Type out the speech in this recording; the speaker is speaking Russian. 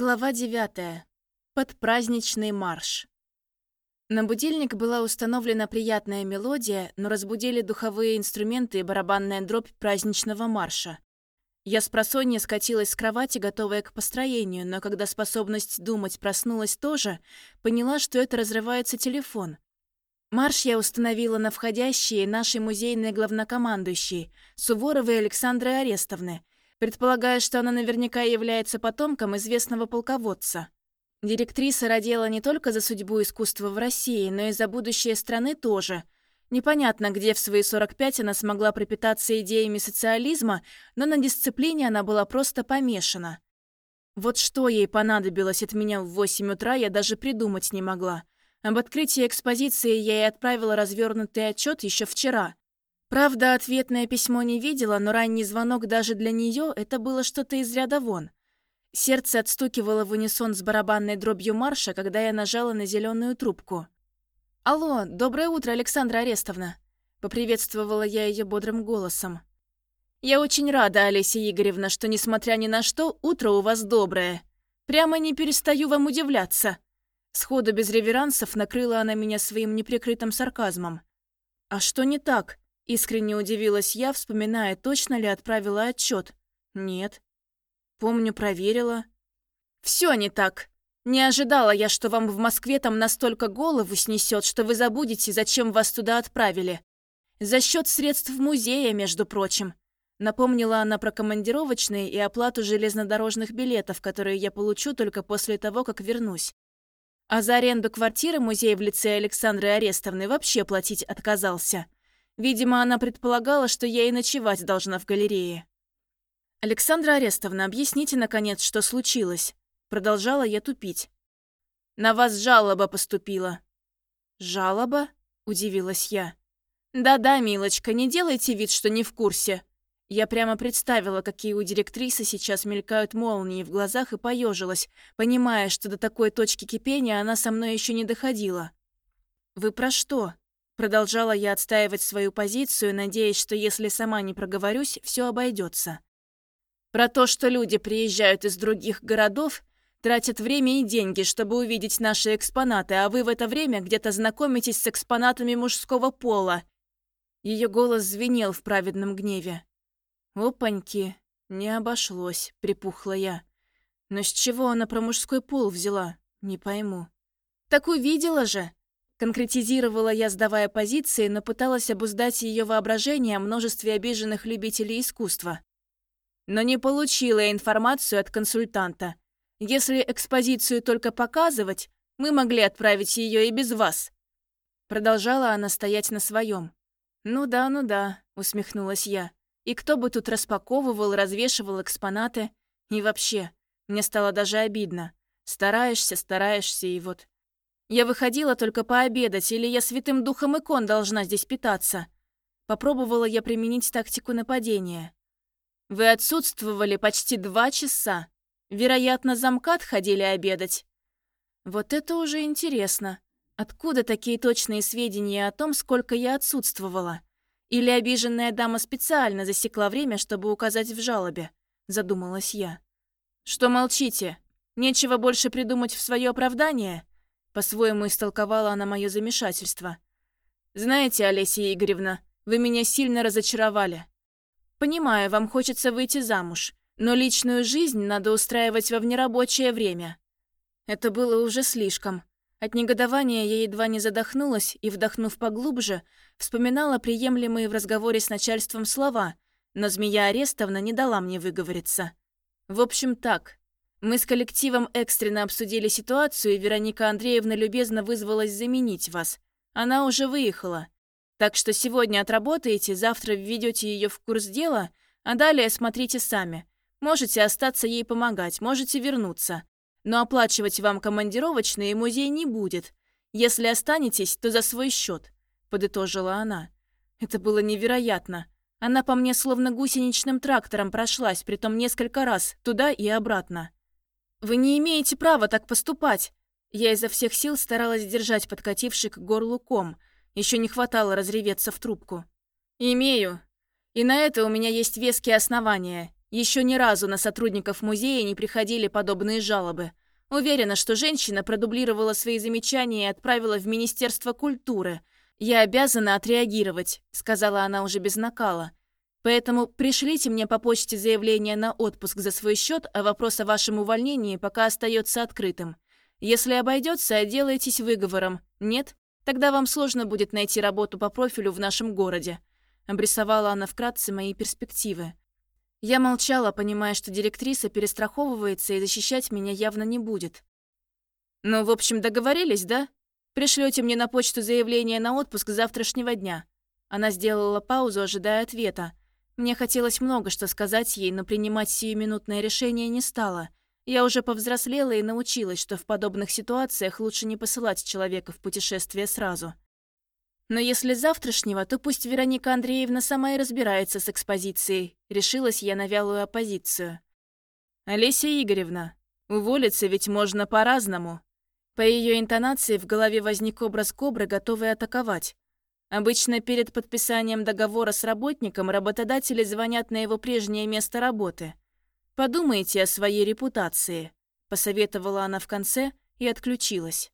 Глава 9. Подпраздничный марш. На будильник была установлена приятная мелодия, но разбудили духовые инструменты и барабанная дробь праздничного марша. Я с просонья скатилась с кровати, готовая к построению, но когда способность думать проснулась тоже, поняла, что это разрывается телефон. Марш я установила на входящие нашей музейной главнокомандующей, Суворовой Александры Арестовны, предполагая, что она наверняка является потомком известного полководца. Директриса родила не только за судьбу искусства в России, но и за будущее страны тоже. Непонятно, где в свои 45 она смогла пропитаться идеями социализма, но на дисциплине она была просто помешана. Вот что ей понадобилось от меня в 8 утра, я даже придумать не могла. Об открытии экспозиции я ей отправила развернутый отчет еще вчера. Правда, ответное письмо не видела, но ранний звонок даже для нее это было что-то из ряда вон. Сердце отстукивало в унисон с барабанной дробью марша, когда я нажала на зеленую трубку. «Алло, доброе утро, Александра Арестовна!» — поприветствовала я ее бодрым голосом. «Я очень рада, Олеся Игоревна, что, несмотря ни на что, утро у вас доброе. Прямо не перестаю вам удивляться». Сходу без реверансов накрыла она меня своим неприкрытым сарказмом. «А что не так?» Искренне удивилась я, вспоминая, точно ли отправила отчет. Нет. Помню, проверила. Все не так. Не ожидала я, что вам в Москве там настолько голову снесет, что вы забудете, зачем вас туда отправили. За счет средств музея, между прочим. Напомнила она про командировочные и оплату железнодорожных билетов, которые я получу только после того, как вернусь. А за аренду квартиры музей в лице Александры Арестовны вообще платить отказался. Видимо, она предполагала, что я и ночевать должна в галерее. «Александра Арестовна, объясните, наконец, что случилось?» Продолжала я тупить. «На вас жалоба поступила». «Жалоба?» – удивилась я. «Да-да, милочка, не делайте вид, что не в курсе». Я прямо представила, какие у директрисы сейчас мелькают молнии в глазах и поежилась, понимая, что до такой точки кипения она со мной еще не доходила. «Вы про что?» Продолжала я отстаивать свою позицию, надеясь, что если сама не проговорюсь, все обойдется. Про то, что люди приезжают из других городов, тратят время и деньги, чтобы увидеть наши экспонаты, а вы в это время где-то знакомитесь с экспонатами мужского пола. Ее голос звенел в праведном гневе. «Опаньки, не обошлось», — припухла я. «Но с чего она про мужской пол взяла? Не пойму». «Так увидела же!» Конкретизировала я, сдавая позиции, но пыталась обуздать ее воображение о множестве обиженных любителей искусства. Но не получила информацию от консультанта. Если экспозицию только показывать, мы могли отправить ее и без вас. Продолжала она стоять на своем. «Ну да, ну да», — усмехнулась я. «И кто бы тут распаковывал, развешивал экспонаты? И вообще, мне стало даже обидно. Стараешься, стараешься, и вот я выходила только пообедать, или я святым духом икон должна здесь питаться. Попробовала я применить тактику нападения. Вы отсутствовали почти два часа. Вероятно, замкат ходили обедать. Вот это уже интересно. Откуда такие точные сведения о том, сколько я отсутствовала? Или обиженная дама специально засекла время, чтобы указать в жалобе? Задумалась я. Что молчите? Нечего больше придумать в свое оправдание? По-своему истолковала она мое замешательство. «Знаете, Олеся Игоревна, вы меня сильно разочаровали. Понимаю, вам хочется выйти замуж, но личную жизнь надо устраивать во внерабочее время». Это было уже слишком. От негодования я едва не задохнулась и, вдохнув поглубже, вспоминала приемлемые в разговоре с начальством слова, но змея Арестовна не дала мне выговориться. В общем, так. Мы с коллективом экстренно обсудили ситуацию, и Вероника Андреевна любезно вызвалась заменить вас. Она уже выехала. Так что сегодня отработаете, завтра введете ее в курс дела, а далее смотрите сами. Можете остаться ей помогать, можете вернуться. Но оплачивать вам командировочные музей не будет. Если останетесь, то за свой счет, подытожила она. Это было невероятно. Она по мне словно гусеничным трактором прошлась, притом несколько раз, туда и обратно. «Вы не имеете права так поступать!» Я изо всех сил старалась держать подкативший к горлу ком. Еще не хватало разреветься в трубку. «Имею. И на это у меня есть веские основания. Еще ни разу на сотрудников музея не приходили подобные жалобы. Уверена, что женщина продублировала свои замечания и отправила в Министерство культуры. «Я обязана отреагировать», — сказала она уже без накала. «Поэтому пришлите мне по почте заявление на отпуск за свой счет, а вопрос о вашем увольнении пока остается открытым. Если обойдется, отделаетесь выговором. Нет? Тогда вам сложно будет найти работу по профилю в нашем городе». Обрисовала она вкратце мои перспективы. Я молчала, понимая, что директриса перестраховывается и защищать меня явно не будет. «Ну, в общем, договорились, да? Пришлете мне на почту заявление на отпуск завтрашнего дня». Она сделала паузу, ожидая ответа. Мне хотелось много что сказать ей, но принимать сиюминутное решение не стала. Я уже повзрослела и научилась, что в подобных ситуациях лучше не посылать человека в путешествие сразу. Но если завтрашнего, то пусть Вероника Андреевна сама и разбирается с экспозицией. Решилась я на вялую оппозицию. Олеся Игоревна, уволиться ведь можно по-разному. По ее интонации в голове возник образ кобры, готовой атаковать. Обычно перед подписанием договора с работником работодатели звонят на его прежнее место работы. «Подумайте о своей репутации», – посоветовала она в конце и отключилась.